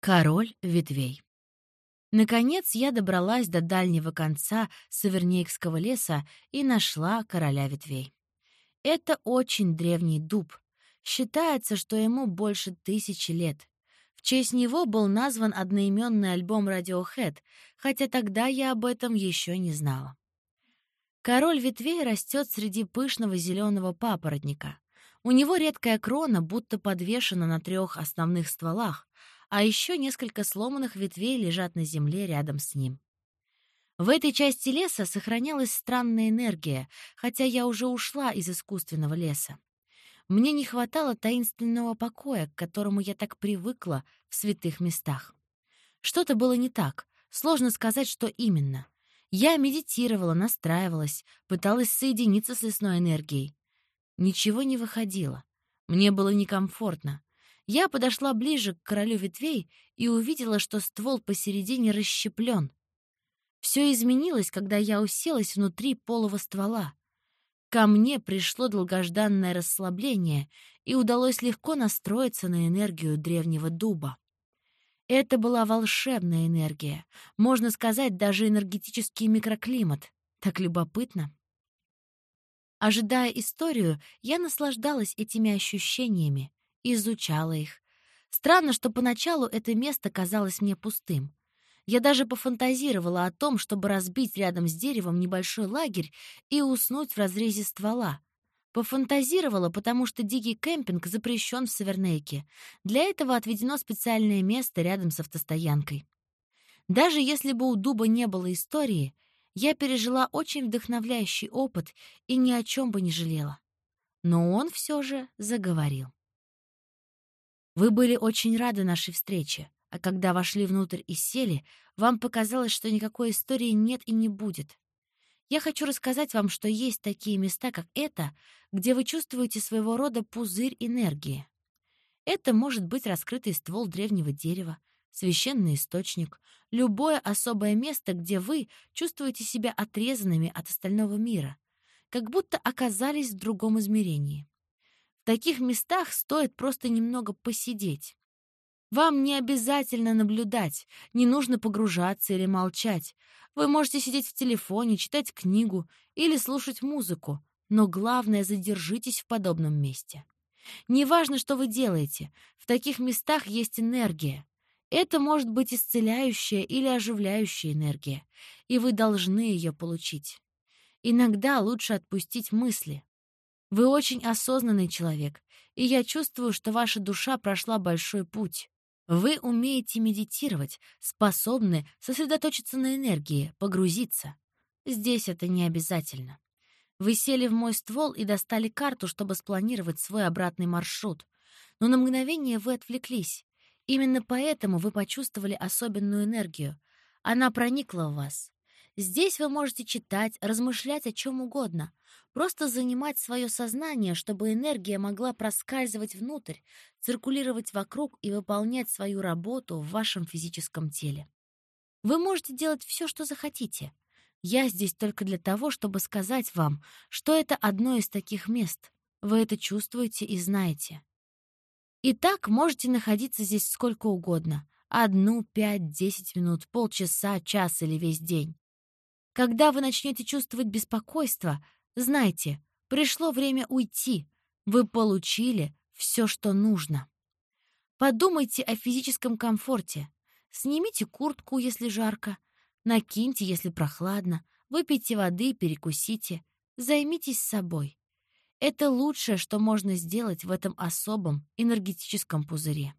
Король ветвей. Наконец я добралась до дальнего конца Савернейкского леса и нашла короля ветвей. Это очень древний дуб. Считается, что ему больше тысячи лет. В честь него был назван одноименный альбом Radiohead, хотя тогда я об этом еще не знала. Король ветвей растет среди пышного зеленого папоротника. У него редкая крона, будто подвешена на трех основных стволах, а еще несколько сломанных ветвей лежат на земле рядом с ним. В этой части леса сохранялась странная энергия, хотя я уже ушла из искусственного леса. Мне не хватало таинственного покоя, к которому я так привыкла в святых местах. Что-то было не так, сложно сказать, что именно. Я медитировала, настраивалась, пыталась соединиться с лесной энергией. Ничего не выходило. Мне было некомфортно. Я подошла ближе к королю ветвей и увидела, что ствол посередине расщеплен. Все изменилось, когда я уселась внутри полого ствола. Ко мне пришло долгожданное расслабление, и удалось легко настроиться на энергию древнего дуба. Это была волшебная энергия, можно сказать, даже энергетический микроклимат. Так любопытно. Ожидая историю, я наслаждалась этими ощущениями, изучала их. Странно, что поначалу это место казалось мне пустым. Я даже пофантазировала о том, чтобы разбить рядом с деревом небольшой лагерь и уснуть в разрезе ствола. Пофантазировала, потому что дикий кемпинг запрещен в Севернейке. Для этого отведено специальное место рядом с автостоянкой. Даже если бы у дуба не было истории, я пережила очень вдохновляющий опыт и ни о чем бы не жалела. Но он все же заговорил. Вы были очень рады нашей встрече, а когда вошли внутрь и сели, вам показалось, что никакой истории нет и не будет. Я хочу рассказать вам, что есть такие места, как это, где вы чувствуете своего рода пузырь энергии. Это может быть раскрытый ствол древнего дерева, священный источник, любое особое место, где вы чувствуете себя отрезанными от остального мира, как будто оказались в другом измерении. В таких местах стоит просто немного посидеть. Вам не обязательно наблюдать, не нужно погружаться или молчать. Вы можете сидеть в телефоне, читать книгу или слушать музыку, но главное — задержитесь в подобном месте. Неважно, что вы делаете, в таких местах есть энергия. Это может быть исцеляющая или оживляющая энергия, и вы должны ее получить. Иногда лучше отпустить мысли, вы очень осознанный человек, и я чувствую, что ваша душа прошла большой путь. Вы умеете медитировать, способны сосредоточиться на энергии, погрузиться. Здесь это не обязательно. Вы сели в мой ствол и достали карту, чтобы спланировать свой обратный маршрут. Но на мгновение вы отвлеклись. Именно поэтому вы почувствовали особенную энергию. Она проникла в вас. Здесь вы можете читать, размышлять о чем угодно, просто занимать свое сознание, чтобы энергия могла проскальзывать внутрь, циркулировать вокруг и выполнять свою работу в вашем физическом теле. Вы можете делать все, что захотите. Я здесь только для того, чтобы сказать вам, что это одно из таких мест. Вы это чувствуете и знаете. Итак, можете находиться здесь сколько угодно. Одну, пять, десять минут, полчаса, час или весь день. Когда вы начнете чувствовать беспокойство, знайте, пришло время уйти. Вы получили все, что нужно. Подумайте о физическом комфорте. Снимите куртку, если жарко. Накиньте, если прохладно. Выпейте воды, перекусите. Займитесь собой. Это лучшее, что можно сделать в этом особом энергетическом пузыре.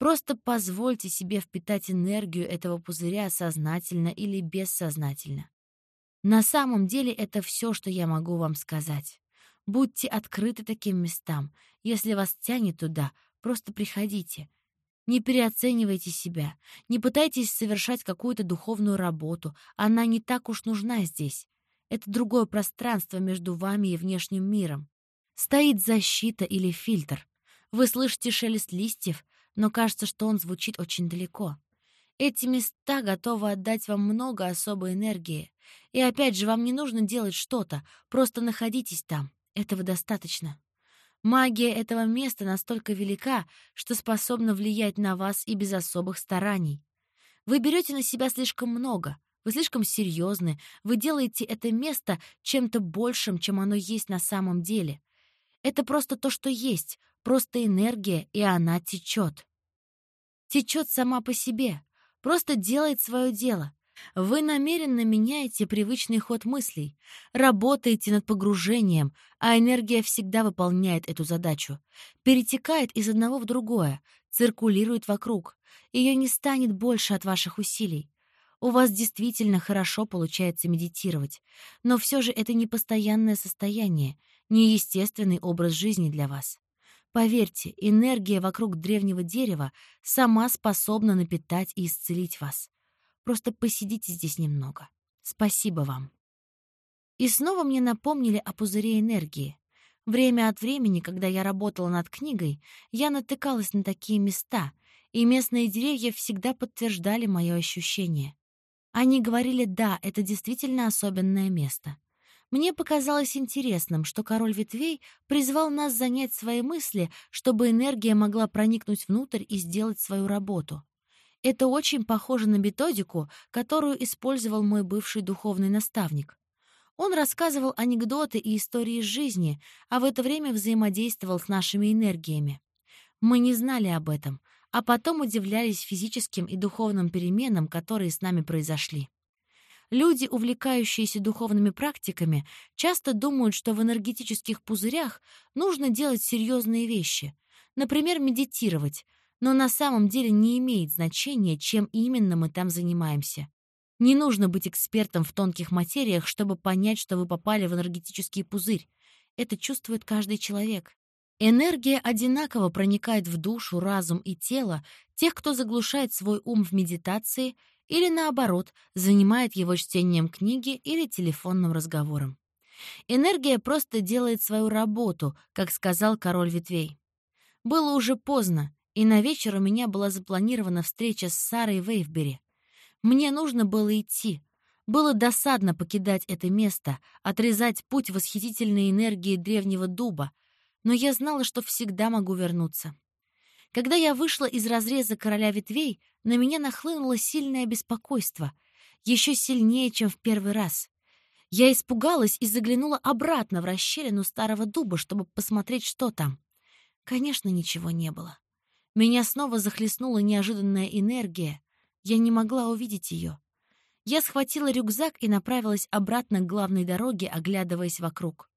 Просто позвольте себе впитать энергию этого пузыря сознательно или бессознательно. На самом деле это все, что я могу вам сказать. Будьте открыты таким местам. Если вас тянет туда, просто приходите. Не переоценивайте себя. Не пытайтесь совершать какую-то духовную работу. Она не так уж нужна здесь. Это другое пространство между вами и внешним миром. Стоит защита или фильтр. Вы слышите шелест листьев, но кажется, что он звучит очень далеко. Эти места готовы отдать вам много особой энергии. И опять же, вам не нужно делать что-то, просто находитесь там. Этого достаточно. Магия этого места настолько велика, что способна влиять на вас и без особых стараний. Вы берете на себя слишком много, вы слишком серьезны, вы делаете это место чем-то большим, чем оно есть на самом деле. Это просто то, что есть, просто энергия, и она течет. Течет сама по себе, просто делает свое дело. Вы намеренно меняете привычный ход мыслей, работаете над погружением, а энергия всегда выполняет эту задачу. Перетекает из одного в другое, циркулирует вокруг. Ее не станет больше от ваших усилий. У вас действительно хорошо получается медитировать, но все же это не постоянное состояние, не естественный образ жизни для вас. Поверьте, энергия вокруг древнего дерева сама способна напитать и исцелить вас. Просто посидите здесь немного. Спасибо вам. И снова мне напомнили о пузыре энергии. Время от времени, когда я работала над книгой, я натыкалась на такие места, и местные деревья всегда подтверждали мое ощущение. Они говорили «да, это действительно особенное место». Мне показалось интересным, что король ветвей призвал нас занять свои мысли, чтобы энергия могла проникнуть внутрь и сделать свою работу. Это очень похоже на методику, которую использовал мой бывший духовный наставник. Он рассказывал анекдоты и истории из жизни, а в это время взаимодействовал с нашими энергиями. Мы не знали об этом, а потом удивлялись физическим и духовным переменам, которые с нами произошли. Люди, увлекающиеся духовными практиками, часто думают, что в энергетических пузырях нужно делать серьезные вещи, например, медитировать, но на самом деле не имеет значения, чем именно мы там занимаемся. Не нужно быть экспертом в тонких материях, чтобы понять, что вы попали в энергетический пузырь. Это чувствует каждый человек. Энергия одинаково проникает в душу, разум и тело тех, кто заглушает свой ум в медитации или, наоборот, занимает его чтением книги или телефонным разговором. Энергия просто делает свою работу, как сказал король ветвей. Было уже поздно, и на вечер у меня была запланирована встреча с Сарой Вейвбери. Мне нужно было идти. Было досадно покидать это место, отрезать путь восхитительной энергии древнего дуба, но я знала, что всегда могу вернуться. Когда я вышла из разреза короля ветвей, на меня нахлынуло сильное беспокойство, еще сильнее, чем в первый раз. Я испугалась и заглянула обратно в расщелину старого дуба, чтобы посмотреть, что там. Конечно, ничего не было. Меня снова захлестнула неожиданная энергия. Я не могла увидеть ее. Я схватила рюкзак и направилась обратно к главной дороге, оглядываясь вокруг.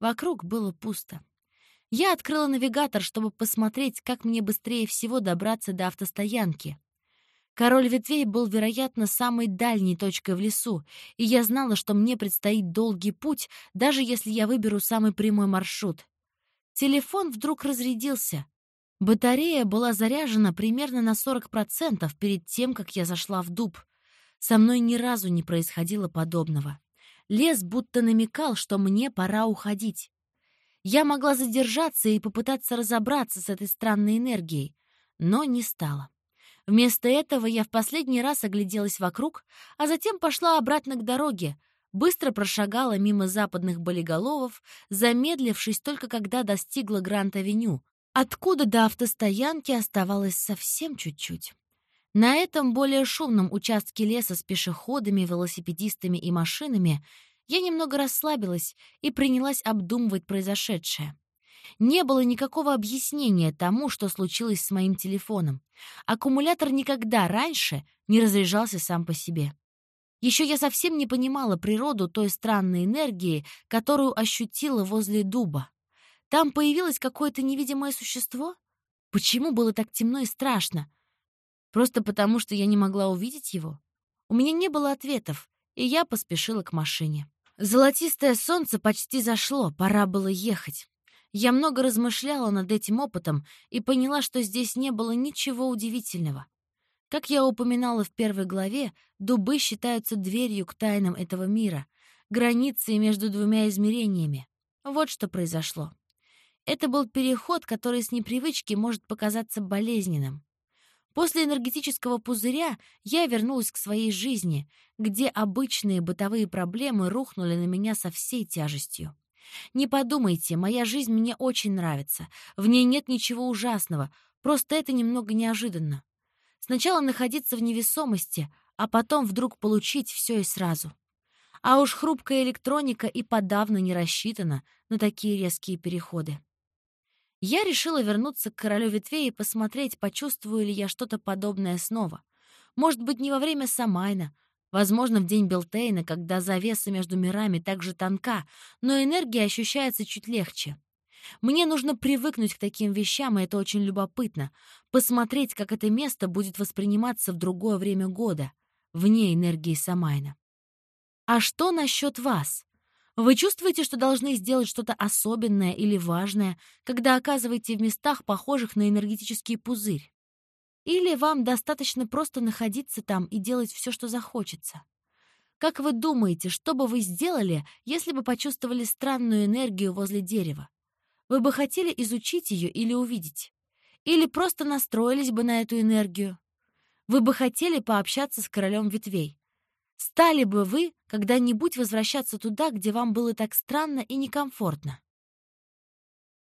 Вокруг было пусто. Я открыла навигатор, чтобы посмотреть, как мне быстрее всего добраться до автостоянки. Король ветвей был, вероятно, самой дальней точкой в лесу, и я знала, что мне предстоит долгий путь, даже если я выберу самый прямой маршрут. Телефон вдруг разрядился. Батарея была заряжена примерно на 40% перед тем, как я зашла в дуб. Со мной ни разу не происходило подобного. Лес будто намекал, что мне пора уходить. Я могла задержаться и попытаться разобраться с этой странной энергией, но не стала. Вместо этого я в последний раз огляделась вокруг, а затем пошла обратно к дороге, быстро прошагала мимо западных болиголовов, замедлившись только когда достигла Гранд-авеню, откуда до автостоянки оставалось совсем чуть-чуть. На этом более шумном участке леса с пешеходами, велосипедистами и машинами я немного расслабилась и принялась обдумывать произошедшее. Не было никакого объяснения тому, что случилось с моим телефоном. Аккумулятор никогда раньше не разряжался сам по себе. Еще я совсем не понимала природу той странной энергии, которую ощутила возле дуба. Там появилось какое-то невидимое существо? Почему было так темно и страшно? Просто потому, что я не могла увидеть его? У меня не было ответов, и я поспешила к машине. Золотистое солнце почти зашло, пора было ехать. Я много размышляла над этим опытом и поняла, что здесь не было ничего удивительного. Как я упоминала в первой главе, дубы считаются дверью к тайнам этого мира, границей между двумя измерениями. Вот что произошло. Это был переход, который с непривычки может показаться болезненным. После энергетического пузыря я вернулась к своей жизни, где обычные бытовые проблемы рухнули на меня со всей тяжестью. Не подумайте, моя жизнь мне очень нравится. В ней нет ничего ужасного, просто это немного неожиданно. Сначала находиться в невесомости, а потом вдруг получить все и сразу. А уж хрупкая электроника и подавно не рассчитана на такие резкие переходы. Я решила вернуться к королю ветвей и посмотреть, почувствую ли я что-то подобное снова. Может быть, не во время Самайна, возможно, в день Белтейна, когда завеса между мирами так же тонка, но энергия ощущается чуть легче. Мне нужно привыкнуть к таким вещам, и это очень любопытно. Посмотреть, как это место будет восприниматься в другое время года, вне энергии Самайна. А что насчет вас? Вы чувствуете, что должны сделать что-то особенное или важное, когда оказываете в местах, похожих на энергетический пузырь? Или вам достаточно просто находиться там и делать все, что захочется? Как вы думаете, что бы вы сделали, если бы почувствовали странную энергию возле дерева? Вы бы хотели изучить ее или увидеть? Или просто настроились бы на эту энергию? Вы бы хотели пообщаться с королем ветвей? Стали бы вы когда-нибудь возвращаться туда, где вам было так странно и некомфортно?